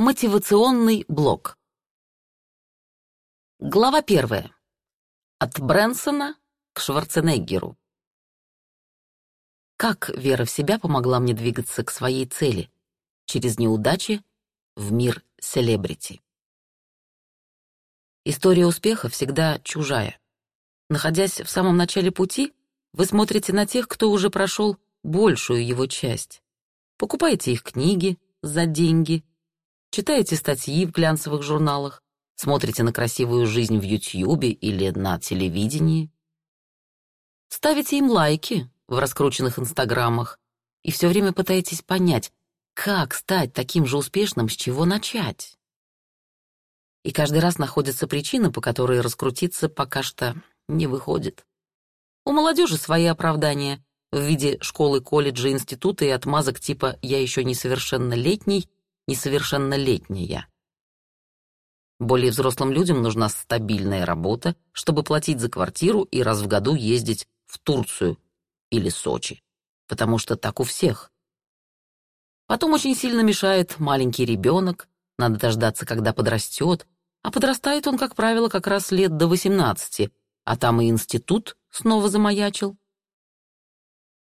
Мотивационный блок. Глава первая. От Брэнсона к Шварценеггеру. Как вера в себя помогла мне двигаться к своей цели через неудачи в мир селебрити. История успеха всегда чужая. Находясь в самом начале пути, вы смотрите на тех, кто уже прошел большую его часть. Покупаете их книги за деньги — читаете статьи в глянцевых журналах, смотрите на красивую жизнь в Ютьюбе или на телевидении. Ставите им лайки в раскрученных инстаграмах и все время пытаетесь понять, как стать таким же успешным, с чего начать. И каждый раз находится причина, по которой раскрутиться пока что не выходит. У молодежи свои оправдания в виде школы, колледжа, института и отмазок типа «я еще несовершеннолетний» несовершеннолетняя. Более взрослым людям нужна стабильная работа, чтобы платить за квартиру и раз в году ездить в Турцию или Сочи, потому что так у всех. Потом очень сильно мешает маленький ребенок, надо дождаться, когда подрастет, а подрастает он, как правило, как раз лет до 18, а там и институт снова замаячил.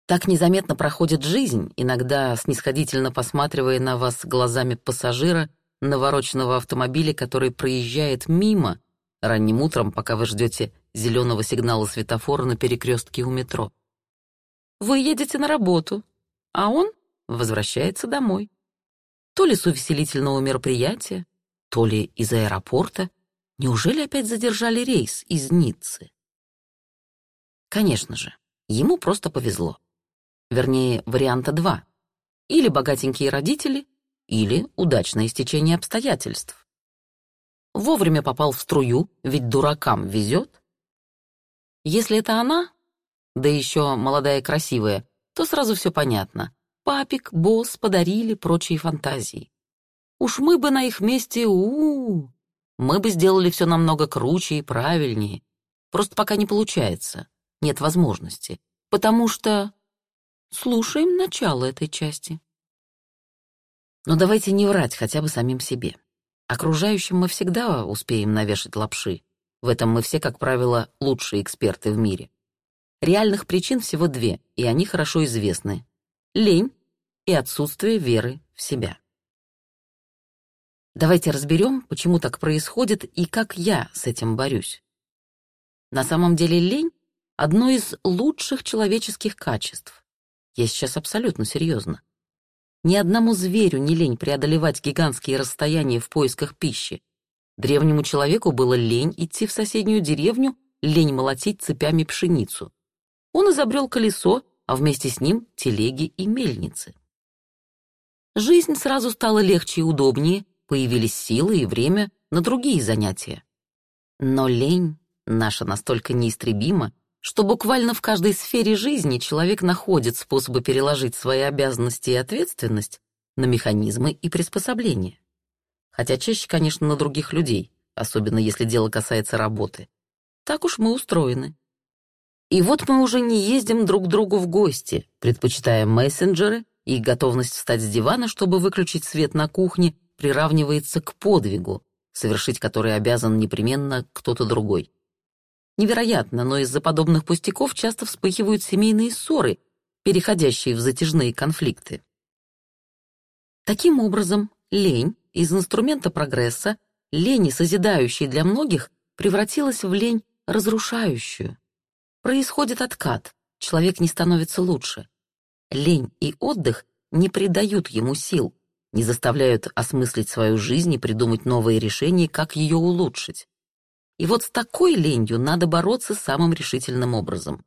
Так незаметно проходит жизнь, иногда снисходительно посматривая на вас глазами пассажира навороченного автомобиля, который проезжает мимо ранним утром, пока вы ждете зеленого сигнала светофора на перекрестке у метро. Вы едете на работу, а он возвращается домой. То ли с увеселительного мероприятия, то ли из аэропорта. Неужели опять задержали рейс из Ниццы? Конечно же, ему просто повезло. Вернее, варианта два. Или богатенькие родители, или удачное стечение обстоятельств. Вовремя попал в струю, ведь дуракам везет. Если это она, да еще молодая и красивая, то сразу все понятно. Папик, босс подарили прочие фантазии. Уж мы бы на их месте, у, -у, -у мы бы сделали все намного круче и правильнее. Просто пока не получается, нет возможности, потому что Слушаем начало этой части. Но давайте не врать хотя бы самим себе. Окружающим мы всегда успеем навешать лапши. В этом мы все, как правило, лучшие эксперты в мире. Реальных причин всего две, и они хорошо известны. Лень и отсутствие веры в себя. Давайте разберем, почему так происходит и как я с этим борюсь. На самом деле лень — одно из лучших человеческих качеств. Я сейчас абсолютно серьезно. Ни одному зверю не лень преодолевать гигантские расстояния в поисках пищи. Древнему человеку было лень идти в соседнюю деревню, лень молотить цепями пшеницу. Он изобрел колесо, а вместе с ним телеги и мельницы. Жизнь сразу стала легче и удобнее, появились силы и время на другие занятия. Но лень наша настолько неистребима, что буквально в каждой сфере жизни человек находит способы переложить свои обязанности и ответственность на механизмы и приспособления. Хотя чаще, конечно, на других людей, особенно если дело касается работы. Так уж мы устроены. И вот мы уже не ездим друг к другу в гости, предпочитая мессенджеры, и готовность встать с дивана, чтобы выключить свет на кухне, приравнивается к подвигу, совершить который обязан непременно кто-то другой. Невероятно, но из-за подобных пустяков часто вспыхивают семейные ссоры, переходящие в затяжные конфликты. Таким образом, лень из инструмента прогресса, лень, созидающей для многих, превратилась в лень разрушающую. Происходит откат, человек не становится лучше. Лень и отдых не придают ему сил, не заставляют осмыслить свою жизнь и придумать новые решения, как ее улучшить. И вот с такой ленью надо бороться самым решительным образом.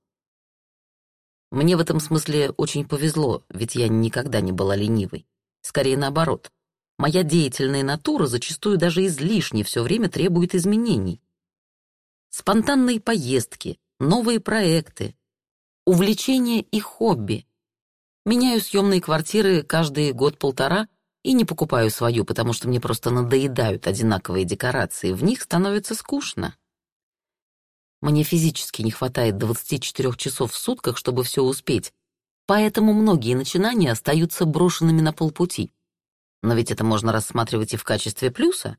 Мне в этом смысле очень повезло, ведь я никогда не была ленивой. Скорее наоборот. Моя деятельная натура зачастую даже излишне все время требует изменений. Спонтанные поездки, новые проекты, увлечения и хобби. Меняю съемные квартиры каждый год-полтора — и не покупаю свою, потому что мне просто надоедают одинаковые декорации, в них становится скучно. Мне физически не хватает 24 часов в сутках, чтобы все успеть, поэтому многие начинания остаются брошенными на полпути. Но ведь это можно рассматривать и в качестве плюса.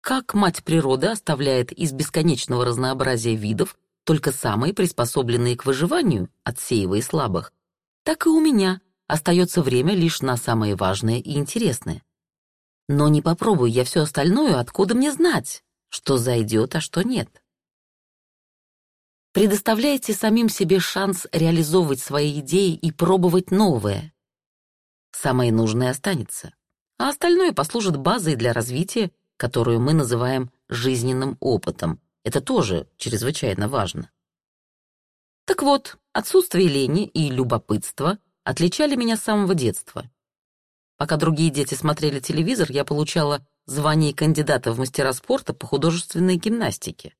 Как мать природы оставляет из бесконечного разнообразия видов только самые приспособленные к выживанию, отсеивая слабых, так и у меня остается время лишь на самое важное и интересное. Но не попробую я все остальное, откуда мне знать, что зайдет, а что нет. Предоставляйте самим себе шанс реализовывать свои идеи и пробовать новое. Самое нужное останется, а остальное послужит базой для развития, которую мы называем жизненным опытом. Это тоже чрезвычайно важно. Так вот, отсутствие лени и любопытства отличали меня с самого детства. Пока другие дети смотрели телевизор, я получала звание кандидата в мастера спорта по художественной гимнастике.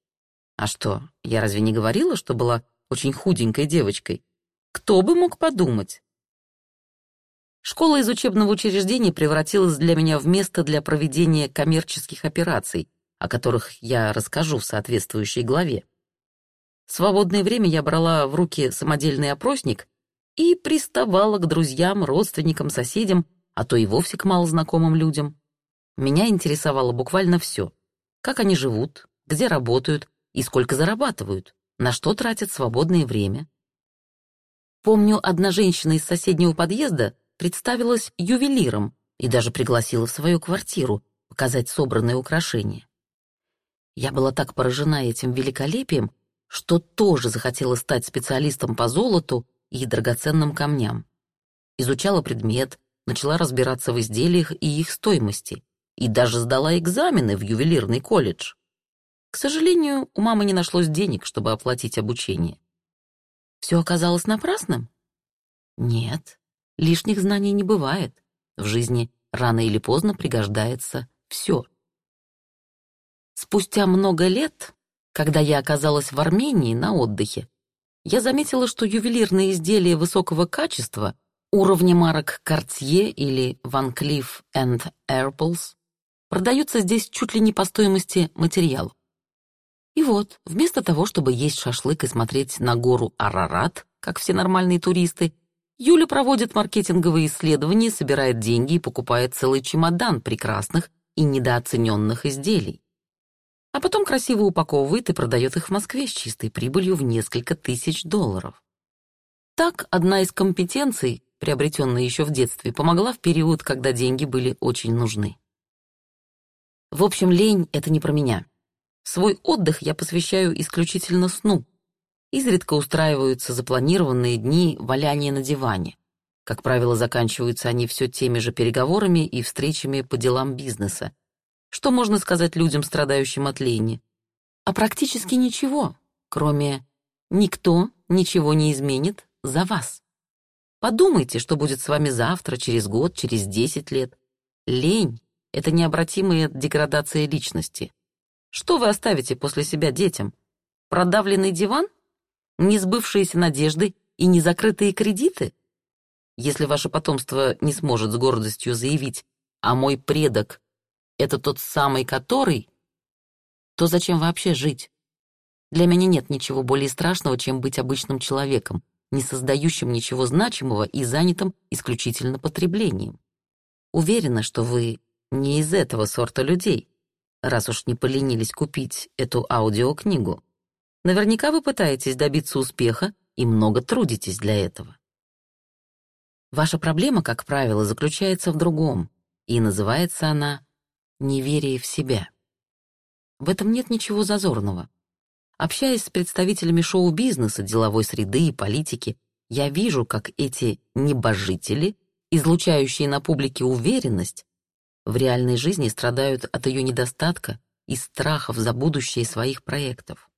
А что, я разве не говорила, что была очень худенькой девочкой? Кто бы мог подумать? Школа из учебного учреждения превратилась для меня в место для проведения коммерческих операций, о которых я расскажу в соответствующей главе. В свободное время я брала в руки самодельный опросник и приставала к друзьям, родственникам, соседям, а то и вовсе к малознакомым людям. Меня интересовало буквально все. Как они живут, где работают и сколько зарабатывают, на что тратят свободное время. Помню, одна женщина из соседнего подъезда представилась ювелиром и даже пригласила в свою квартиру показать собранные украшения. Я была так поражена этим великолепием, что тоже захотела стать специалистом по золоту и драгоценным камням. Изучала предмет, начала разбираться в изделиях и их стоимости, и даже сдала экзамены в ювелирный колледж. К сожалению, у мамы не нашлось денег, чтобы оплатить обучение. Все оказалось напрасным? Нет, лишних знаний не бывает. В жизни рано или поздно пригождается все. Спустя много лет, когда я оказалась в Армении на отдыхе, я заметила, что ювелирные изделия высокого качества уровня марок Cartier или Van Cleef Arpels продаются здесь чуть ли не по стоимости материала. И вот, вместо того, чтобы есть шашлык и смотреть на гору Арарат, как все нормальные туристы, Юля проводит маркетинговые исследования, собирает деньги и покупает целый чемодан прекрасных и недооцененных изделий а потом красиво упаковывает и продает их в Москве с чистой прибылью в несколько тысяч долларов. Так, одна из компетенций, приобретенная еще в детстве, помогла в период, когда деньги были очень нужны. В общем, лень — это не про меня. Свой отдых я посвящаю исключительно сну. Изредка устраиваются запланированные дни валяния на диване. Как правило, заканчиваются они все теми же переговорами и встречами по делам бизнеса, что можно сказать людям, страдающим от лени? А практически ничего, кроме «никто ничего не изменит за вас». Подумайте, что будет с вами завтра, через год, через десять лет. Лень — это необратимая деградация личности. Что вы оставите после себя детям? Продавленный диван? Несбывшиеся надежды и незакрытые кредиты? Если ваше потомство не сможет с гордостью заявить «а мой предок это тот самый который, то зачем вообще жить? Для меня нет ничего более страшного, чем быть обычным человеком, не создающим ничего значимого и занятым исключительно потреблением. Уверена, что вы не из этого сорта людей, раз уж не поленились купить эту аудиокнигу. Наверняка вы пытаетесь добиться успеха и много трудитесь для этого. Ваша проблема, как правило, заключается в другом, и называется она неверие в себя. В этом нет ничего зазорного. Общаясь с представителями шоу-бизнеса, деловой среды и политики, я вижу, как эти небожители, излучающие на публике уверенность, в реальной жизни страдают от ее недостатка и страхов за будущее своих проектов.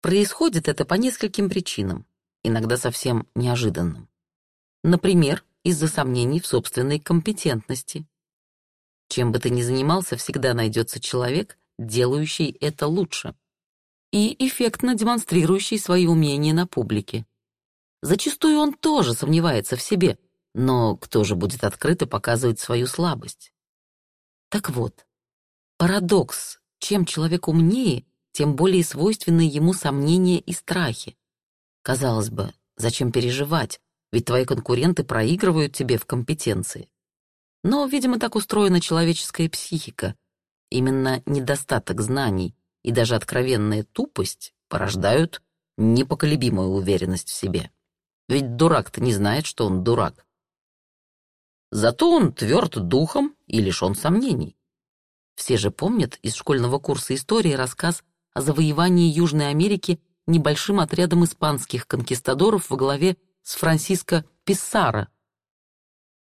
Происходит это по нескольким причинам, иногда совсем неожиданным. Например, из-за сомнений в собственной компетентности, чем бы ты ни занимался, всегда найдется человек, делающий это лучше. И эффектно демонстрирующий свои умения на публике. Зачастую он тоже сомневается в себе, но кто же будет открыто показывать свою слабость? Так вот, парадокс. Чем человек умнее, тем более свойственны ему сомнения и страхи. Казалось бы, зачем переживать, ведь твои конкуренты проигрывают тебе в компетенции. Но, видимо, так устроена человеческая психика. Именно недостаток знаний и даже откровенная тупость порождают непоколебимую уверенность в себе. Ведь дурак-то не знает, что он дурак. Зато он тверд духом и лишен сомнений. Все же помнят из школьного курса истории рассказ о завоевании Южной Америки небольшим отрядом испанских конкистадоров во главе с Франсиско Писсаро.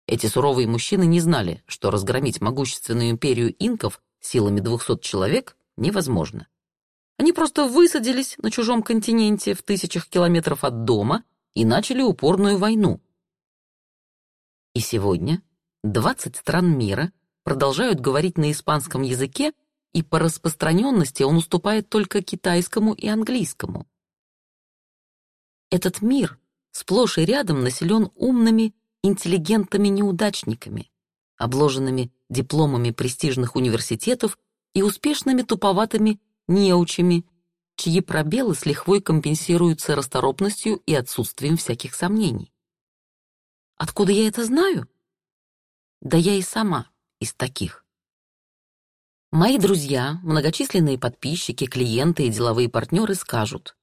Эти суровые мужчины не знали, что разгромить могущественную империю инков силами двухсот человек невозможно. Они просто высадились на чужом континенте в тысячах километров от дома и начали упорную войну. И сегодня 20 стран мира продолжают говорить на испанском языке, и по распространенности он уступает только китайскому и английскому. Этот мир сплошь и рядом населен умными, интеллигентами-неудачниками, обложенными дипломами престижных университетов и успешными туповатыми неучами, чьи пробелы с лихвой компенсируются расторопностью и отсутствием всяких сомнений. Откуда я это знаю? Да я и сама из таких. Мои друзья, многочисленные подписчики, клиенты и деловые партнеры скажут,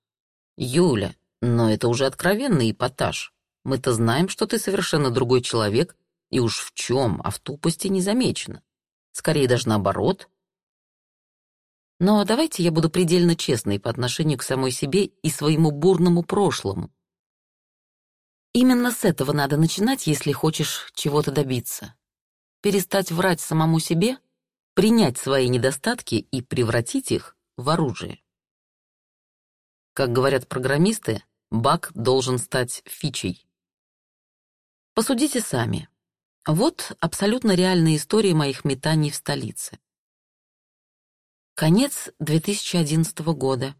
«Юля, но это уже откровенный эпатаж. Мы-то знаем, что ты совершенно другой человек, и уж в чем, а в тупости не замечено. Скорее даже наоборот, но давайте я буду предельно честной по отношению к самой себе и своему бурному прошлому. Именно с этого надо начинать, если хочешь чего-то добиться. Перестать врать самому себе, принять свои недостатки и превратить их в оружие. Как говорят программисты, баг должен стать фичей. Посудите сами. Вот абсолютно реальная история моих метаний в столице. Конец 2011 года.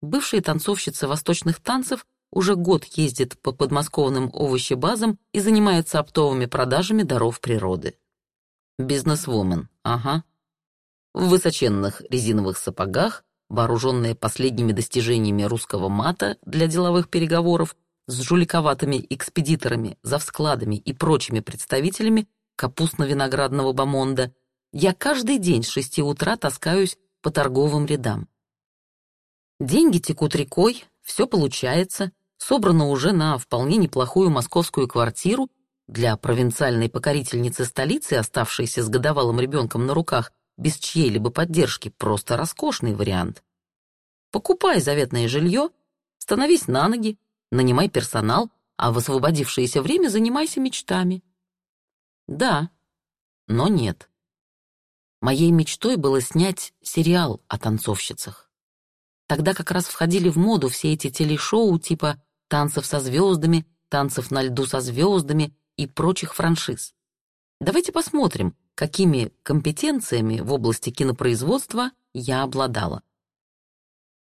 Бывшая танцовщица восточных танцев уже год ездит по подмосковным овощебазам и занимается оптовыми продажами даров природы. Бизнесвумен, ага. В высоченных резиновых сапогах, вооруженная последними достижениями русского мата для деловых переговоров, с жуликоватыми экспедиторами, завскладами и прочими представителями капустно-виноградного бомонда, я каждый день с шести утра таскаюсь по торговым рядам. Деньги текут рекой, все получается, собрано уже на вполне неплохую московскую квартиру для провинциальной покорительницы столицы, оставшейся с годовалым ребенком на руках, без чьей-либо поддержки, просто роскошный вариант. Покупай заветное жилье, становись на ноги, нанимай персонал, а в освободившееся время занимайся мечтами. Да, но нет. Моей мечтой было снять сериал о танцовщицах. Тогда как раз входили в моду все эти телешоу типа «Танцев со звездами», «Танцев на льду со звездами» и прочих франшиз. Давайте посмотрим, какими компетенциями в области кинопроизводства я обладала.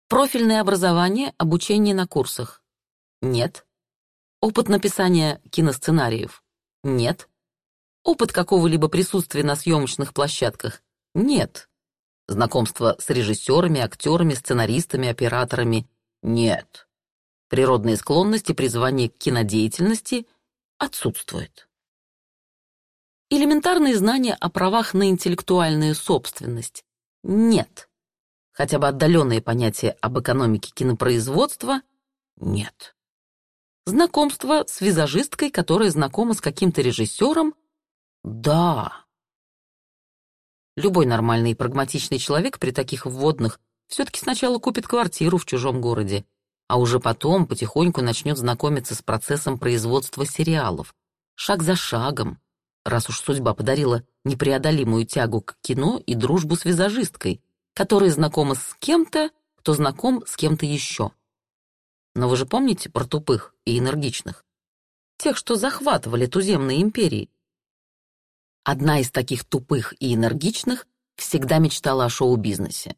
Профильное образование, обучение на курсах. Нет. Опыт написания киносценариев. Нет. Опыт какого-либо присутствия на съемочных площадках? Нет. Знакомство с режиссерами, актерами, сценаристами, операторами? Нет. Природные склонности, призвание к кинодеятельности отсутствуют. Элементарные знания о правах на интеллектуальную собственность? Нет. Хотя бы отдаленные понятия об экономике кинопроизводства? Нет. Знакомство с визажисткой, которая знакома с каким-то режиссером да. Любой нормальный и прагматичный человек при таких вводных все-таки сначала купит квартиру в чужом городе, а уже потом потихоньку начнет знакомиться с процессом производства сериалов, шаг за шагом, раз уж судьба подарила непреодолимую тягу к кино и дружбу с визажисткой, которая знакома с кем-то, кто знаком с кем-то еще. Но вы же помните про тупых и энергичных? Тех, что захватывали туземные империи, Одна из таких тупых и энергичных всегда мечтала о шоу-бизнесе.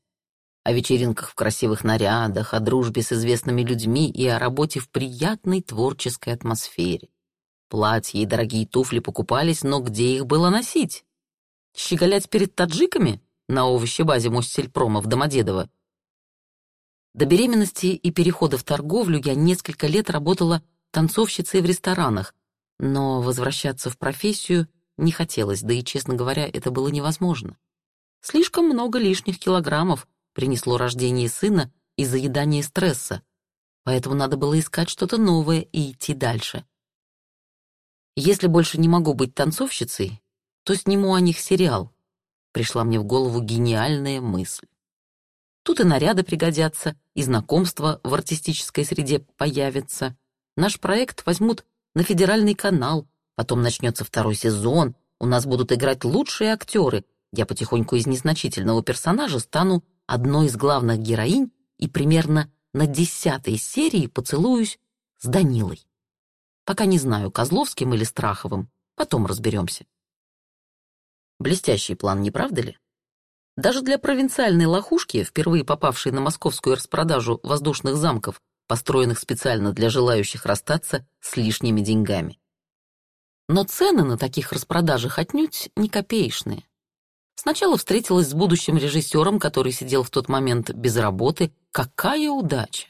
О вечеринках в красивых нарядах, о дружбе с известными людьми и о работе в приятной творческой атмосфере. Платья и дорогие туфли покупались, но где их было носить? Щеголять перед таджиками на овощебазе Мостельпрома в Домодедово? До беременности и перехода в торговлю я несколько лет работала танцовщицей в ресторанах, но возвращаться в профессию не хотелось, да и, честно говоря, это было невозможно. Слишком много лишних килограммов принесло рождение сына и заедание стресса, поэтому надо было искать что-то новое и идти дальше. Если больше не могу быть танцовщицей, то сниму о них сериал. Пришла мне в голову гениальная мысль. Тут и наряды пригодятся, и знакомства в артистической среде появятся. Наш проект возьмут на федеральный канал, потом начнется второй сезон, у нас будут играть лучшие актеры. Я потихоньку из незначительного персонажа стану одной из главных героинь и примерно на десятой серии поцелуюсь с Данилой. Пока не знаю, Козловским или Страховым, потом разберемся. Блестящий план, не правда ли? Даже для провинциальной лохушки, впервые попавшей на московскую распродажу воздушных замков, построенных специально для желающих расстаться с лишними деньгами. Но цены на таких распродажах отнюдь не копеечные. Сначала встретилась с будущим режиссером, который сидел в тот момент без работы. Какая удача!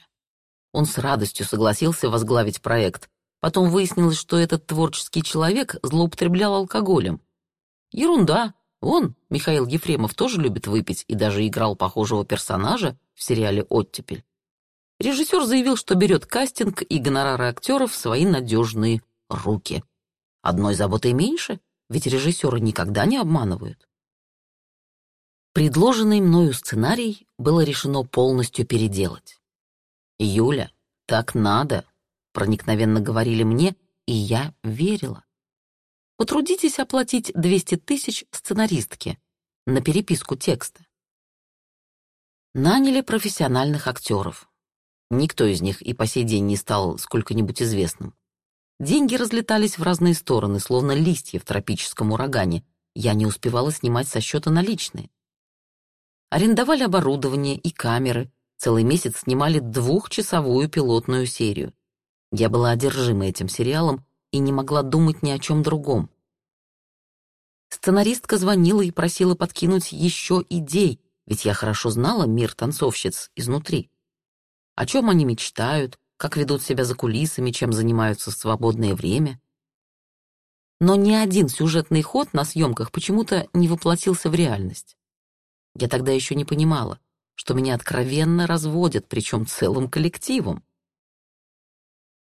Он с радостью согласился возглавить проект. Потом выяснилось, что этот творческий человек злоупотреблял алкоголем. Ерунда, он, Михаил Ефремов, тоже любит выпить и даже играл похожего персонажа в сериале «Оттепель». Режиссер заявил, что берет кастинг и гонорары актеров в свои надежные руки. Одной заботой меньше, ведь режиссеры никогда не обманывают. Предложенный мною сценарий было решено полностью переделать. «Юля, так надо», — проникновенно говорили мне, и я верила. Потрудитесь оплатить 200 тысяч сценаристке на переписку текста. Наняли профессиональных актеров. Никто из них и по сей день не стал сколько-нибудь известным. Деньги разлетались в разные стороны, словно листья в тропическом урагане. Я не успевала снимать со счета наличные. Арендовали оборудование и камеры, целый месяц снимали двухчасовую пилотную серию. Я была одержима этим сериалом и не могла думать ни о чем другом. Сценаристка звонила и просила подкинуть еще идей, ведь я хорошо знала мир танцовщиц изнутри. О чем они мечтают, как ведут себя за кулисами, чем занимаются в свободное время. Но ни один сюжетный ход на съемках почему-то не воплотился в реальность. Я тогда еще не понимала, что меня откровенно разводят, причем целым коллективом.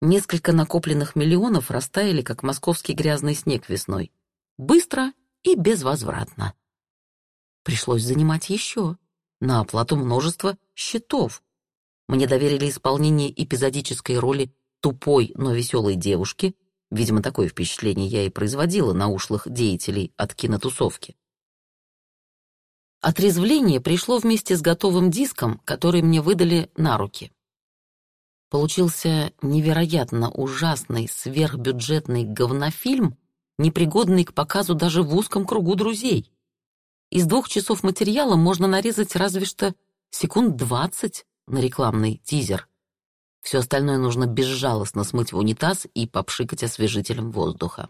Несколько накопленных миллионов растаяли, как московский грязный снег весной. Быстро и безвозвратно. Пришлось занимать еще, на оплату множества счетов. Мне доверили исполнение эпизодической роли тупой, но веселой девушки. Видимо, такое впечатление я и производила на ушлых деятелей от кинотусовки. Отрезвление пришло вместе с готовым диском, который мне выдали на руки. Получился невероятно ужасный сверхбюджетный говнофильм, непригодный к показу даже в узком кругу друзей. Из двух часов материала можно нарезать разве что секунд двадцать на рекламный тизер. Все остальное нужно безжалостно смыть в унитаз и попшикать освежителем воздуха.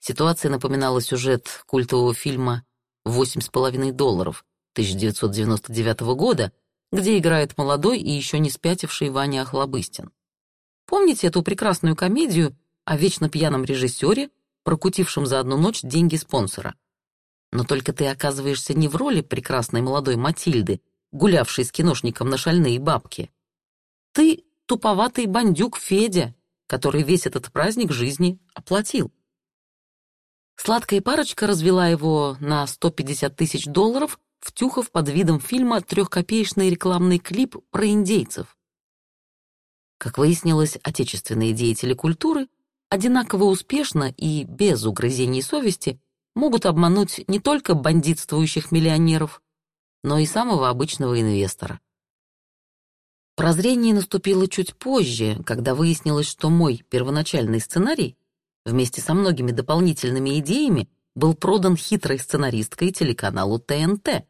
Ситуация напоминала сюжет культового фильма «Восемь с половиной долларов» 1999 года, где играет молодой и еще не спятивший Ваня Охлобыстин. Помните эту прекрасную комедию о вечно пьяном режиссере, прокутившем за одну ночь деньги спонсора? Но только ты оказываешься не в роли прекрасной молодой Матильды, гулявшей с киношником на шальные бабки. Ты туповатый бандюк Федя, который весь этот праздник жизни оплатил. Сладкая парочка развела его на 150 тысяч долларов втюхав под видом фильма трехкопеечный рекламный клип про индейцев. Как выяснилось, отечественные деятели культуры одинаково успешно и без угрызений совести могут обмануть не только бандитствующих миллионеров, но и самого обычного инвестора. Прозрение наступило чуть позже, когда выяснилось, что мой первоначальный сценарий вместе со многими дополнительными идеями был продан хитрой сценаристкой телеканалу ТНТ.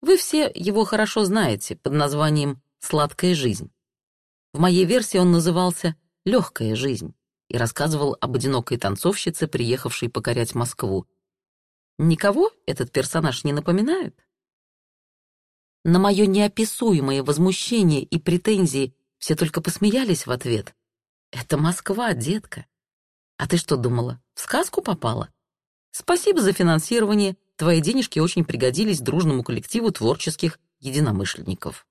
Вы все его хорошо знаете под названием «Сладкая жизнь». В моей версии он назывался «Легкая жизнь» и рассказывал об одинокой танцовщице, приехавшей покорять Москву. Никого этот персонаж не напоминает? На мое неописуемое возмущение и претензии все только посмеялись в ответ, Это Москва, детка. А ты что думала, в сказку попала? Спасибо за финансирование, твои денежки очень пригодились дружному коллективу творческих единомышленников.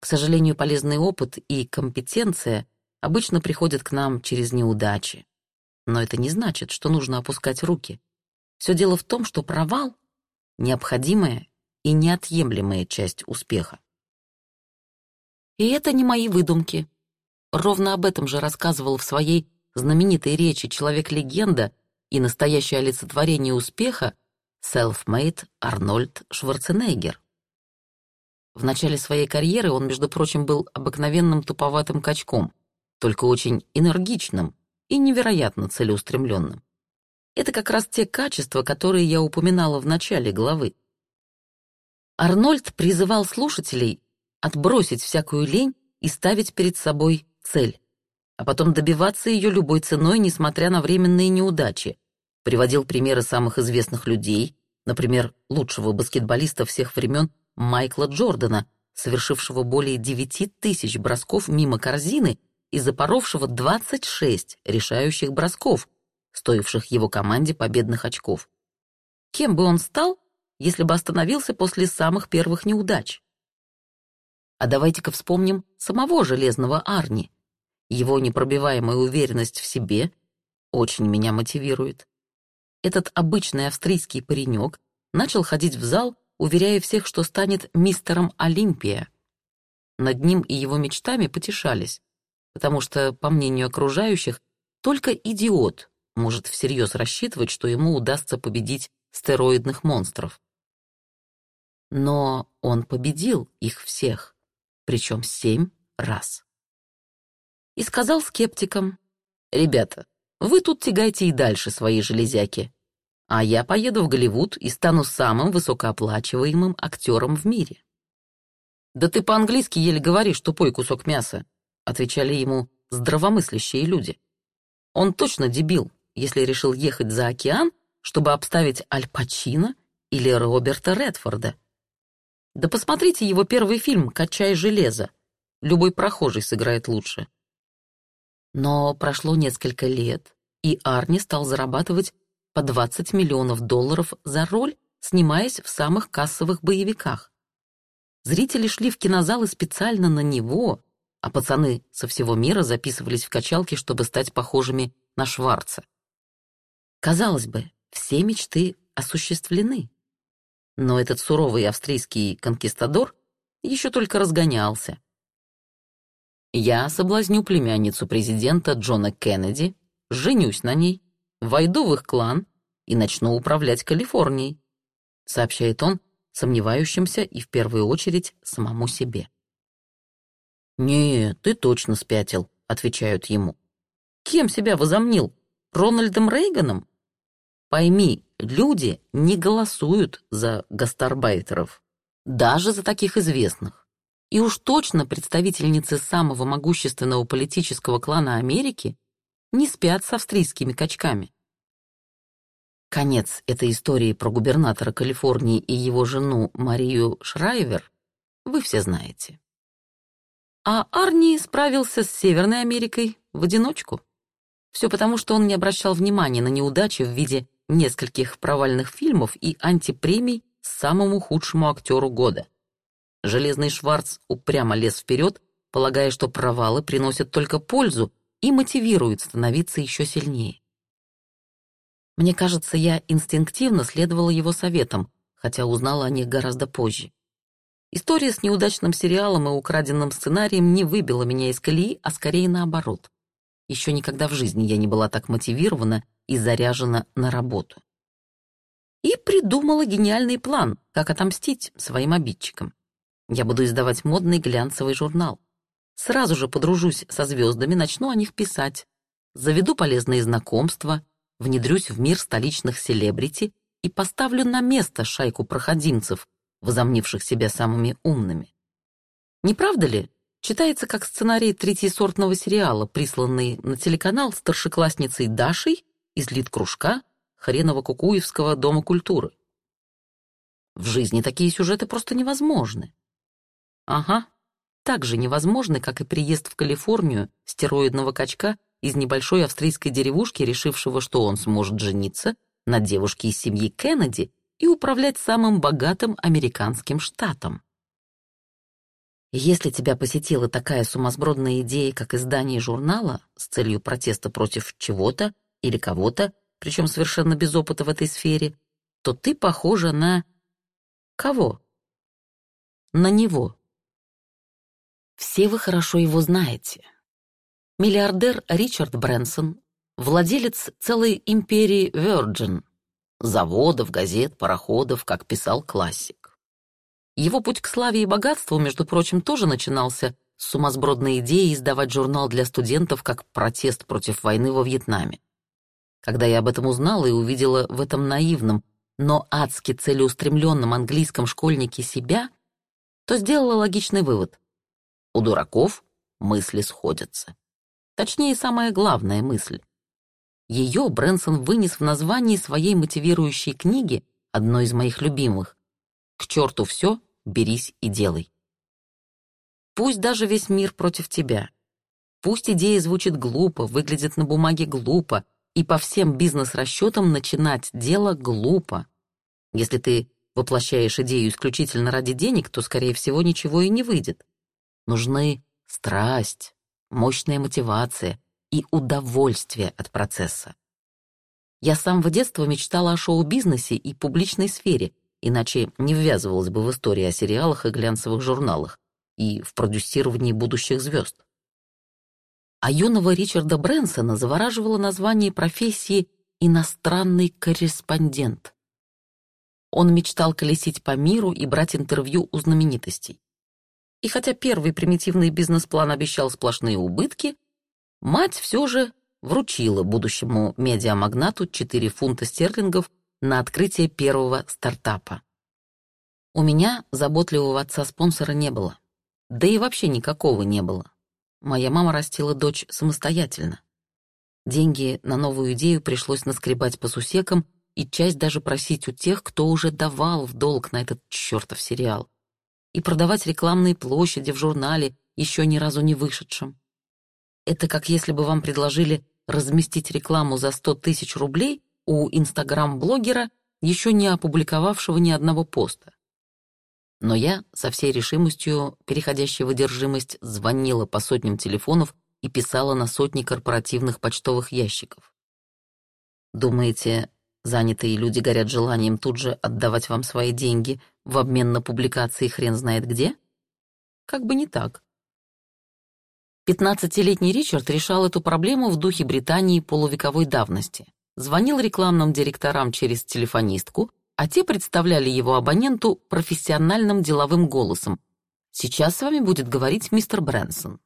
К сожалению, полезный опыт и компетенция обычно приходят к нам через неудачи. Но это не значит, что нужно опускать руки. Все дело в том, что провал — необходимая и неотъемлемая часть успеха. И это не мои выдумки. Ровно об этом же рассказывал в своей знаменитой речи человек-легенда и настоящее олицетворение успеха self-made Арнольд Шварценеггер. В начале своей карьеры он, между прочим, был обыкновенным туповатым качком, только очень энергичным и невероятно целеустремленным. Это как раз те качества, которые я упоминала в начале главы. Арнольд призывал слушателей отбросить всякую лень и ставить перед собой цель, а потом добиваться ее любой ценой, несмотря на временные неудачи. Приводил примеры самых известных людей, например, лучшего баскетболиста всех времен Майкла Джордана, совершившего более 9 тысяч бросков мимо корзины и запоровшего 26 решающих бросков, стоивших его команде победных очков. Кем бы он стал, если бы остановился после самых первых неудач? А давайте-ка вспомним самого Железного Арни. Его непробиваемая уверенность в себе очень меня мотивирует. Этот обычный австрийский паренек начал ходить в зал, уверяя всех, что станет мистером Олимпия. Над ним и его мечтами потешались, потому что, по мнению окружающих, только идиот может всерьез рассчитывать, что ему удастся победить стероидных монстров. Но он победил их всех причем семь раз. И сказал скептикам, «Ребята, вы тут тягайте и дальше свои железяки, а я поеду в Голливуд и стану самым высокооплачиваемым актером в мире». «Да ты по-английски еле говоришь, тупой кусок мяса», отвечали ему здравомыслящие люди. Он точно дебил, если решил ехать за океан, чтобы обставить Аль Пачино или Роберта Редфорда. Да посмотрите его первый фильм «Качай железо». Любой прохожий сыграет лучше. Но прошло несколько лет, и Арни стал зарабатывать по 20 миллионов долларов за роль, снимаясь в самых кассовых боевиках. Зрители шли в кинозалы специально на него, а пацаны со всего мира записывались в качалки, чтобы стать похожими на Шварца. Казалось бы, все мечты осуществлены. Но этот суровый австрийский конкистадор еще только разгонялся. Я соблазню племянницу президента Джона Кеннеди, женюсь на ней, войду в их клан и начну управлять Калифорнией, сообщает он сомневающимся и в первую очередь самому себе. «Не, ты точно спятил», — отвечают ему. «Кем себя возомнил? Рональдом Рейганом? Пойми, люди не голосуют за гастарбайтеров, даже за таких известных. И уж точно представительницы самого могущественного политического клана Америки не спят с австрийскими качками. Конец этой истории про губернатора Калифорнии и его жену Марию Шрайвер вы все знаете. А Арни справился с Северной Америкой в одиночку. Все потому, что он не обращал внимания на неудачи в виде нескольких провальных фильмов и антипремий самому худшему актеру года. Железный Шварц упрямо лез вперед, полагая, что провалы приносят только пользу и мотивируют становиться еще сильнее. Мне кажется, я инстинктивно следовала его советам, хотя узнала о них гораздо позже. История с неудачным сериалом и украденным сценарием не выбила меня из колеи, а скорее наоборот. Еще никогда в жизни я не была так мотивирована и заряжена на работу. И придумала гениальный план, как отомстить своим обидчикам. Я буду издавать модный глянцевый журнал. Сразу же подружусь со звездами, начну о них писать. Заведу полезные знакомства, внедрюсь в мир столичных селебрити и поставлю на место шайку проходимцев, возомнивших себя самыми умными. Не правда ли? Читается как сценарий третьесортного сериала, присланный на телеканал старшеклассницей Дашей из лид-кружка Хреново-Кукуевского дома культуры. В жизни такие сюжеты просто невозможны. Ага, так же невозможны, как и приезд в Калифорнию стероидного качка из небольшой австрийской деревушки, решившего, что он сможет жениться на девушке из семьи Кеннеди и управлять самым богатым американским штатом. Если тебя посетила такая сумасбродная идея, как издание журнала с целью протеста против чего-то или кого-то, причем совершенно без опыта в этой сфере, то ты похожа на... кого? На него. Все вы хорошо его знаете. Миллиардер Ричард Брэнсон, владелец целой империи Virgin, заводов, газет, пароходов, как писал классик. Его путь к славе и богатству, между прочим, тоже начинался с сумасбродной идеей издавать журнал для студентов как протест против войны во Вьетнаме. Когда я об этом узнала и увидела в этом наивном, но адски целеустремленном английском школьнике себя, то сделала логичный вывод. У дураков мысли сходятся. Точнее, самая главная мысль. Ее Брэнсон вынес в названии своей мотивирующей книги, одной из моих любимых. «К черту все, берись и делай». Пусть даже весь мир против тебя. Пусть идея звучит глупо, выглядит на бумаге глупо, и по всем бизнес-расчетам начинать дело глупо. Если ты воплощаешь идею исключительно ради денег, то, скорее всего, ничего и не выйдет. Нужны страсть, мощная мотивация, и удовольствие от процесса. Я с самого детства мечтала о шоу-бизнесе и публичной сфере, иначе не ввязывалась бы в истории о сериалах и глянцевых журналах и в продюсировании будущих звезд. А юного Ричарда Брэнсона завораживало название профессии «иностранный корреспондент». Он мечтал колесить по миру и брать интервью у знаменитостей. И хотя первый примитивный бизнес-план обещал сплошные убытки, Мать все же вручила будущему медиамагнату 4 фунта стерлингов на открытие первого стартапа. У меня заботливого отца-спонсора не было. Да и вообще никакого не было. Моя мама растила дочь самостоятельно. Деньги на новую идею пришлось наскребать по сусекам и часть даже просить у тех, кто уже давал в долг на этот чертов сериал. И продавать рекламные площади в журнале, еще ни разу не вышедшем. Это как если бы вам предложили разместить рекламу за 100 тысяч рублей у инстаграм-блогера, еще не опубликовавшего ни одного поста. Но я со всей решимостью, переходящей в одержимость, звонила по сотням телефонов и писала на сотни корпоративных почтовых ящиков. Думаете, занятые люди горят желанием тут же отдавать вам свои деньги в обмен на публикации хрен знает где? Как бы не так. Пятнадцатилетний Ричард решал эту проблему в духе Британии полувековой давности. Звонил рекламным директорам через телефонистку, а те представляли его абоненту профессиональным деловым голосом. «Сейчас с вами будет говорить мистер Брэнсон».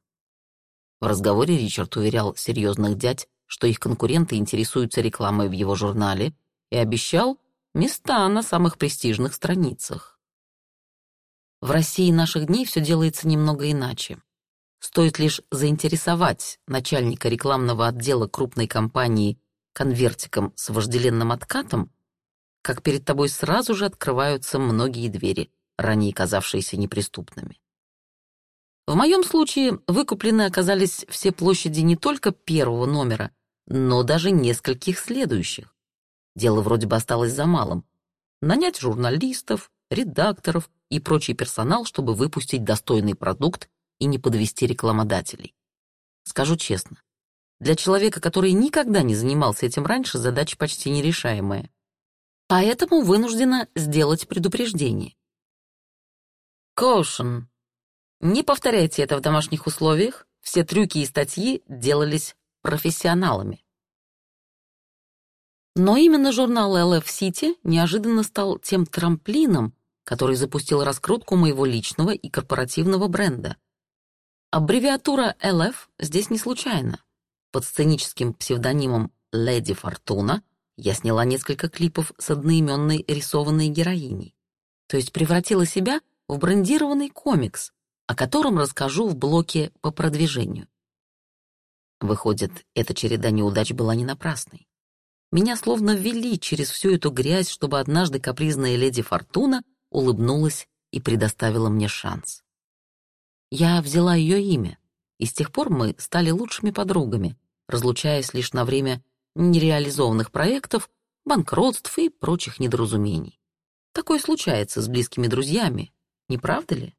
В разговоре Ричард уверял серьезных дядь, что их конкуренты интересуются рекламой в его журнале, и обещал места на самых престижных страницах. В России наших дней все делается немного иначе. Стоит лишь заинтересовать начальника рекламного отдела крупной компании конвертиком с вожделенным откатом, как перед тобой сразу же открываются многие двери, ранее казавшиеся неприступными. В моем случае выкуплены оказались все площади не только первого номера, но даже нескольких следующих. Дело вроде бы осталось за малым. Нанять журналистов, редакторов и прочий персонал, чтобы выпустить достойный продукт и не подвести рекламодателей. Скажу честно, для человека, который никогда не занимался этим раньше, задача почти нерешаемая. Поэтому вынуждена сделать предупреждение. Caution. Не повторяйте это в домашних условиях, все трюки и статьи делались профессионалами. Но именно журнал LF City неожиданно стал тем трамплином, который запустил раскрутку моего личного и корпоративного бренда. Аббревиатура ЛФ здесь не случайно. Под сценическим псевдонимом «Леди Фортуна» я сняла несколько клипов с одноименной рисованной героиней. То есть превратила себя в брендированный комикс, о котором расскажу в блоке по продвижению. Выходит, эта череда неудач была не напрасной. Меня словно ввели через всю эту грязь, чтобы однажды капризная леди Фортуна улыбнулась и предоставила мне шанс. Я взяла ее имя, и с тех пор мы стали лучшими подругами, разлучаясь лишь на время нереализованных проектов, банкротств и прочих недоразумений. Такое случается с близкими друзьями, не правда ли?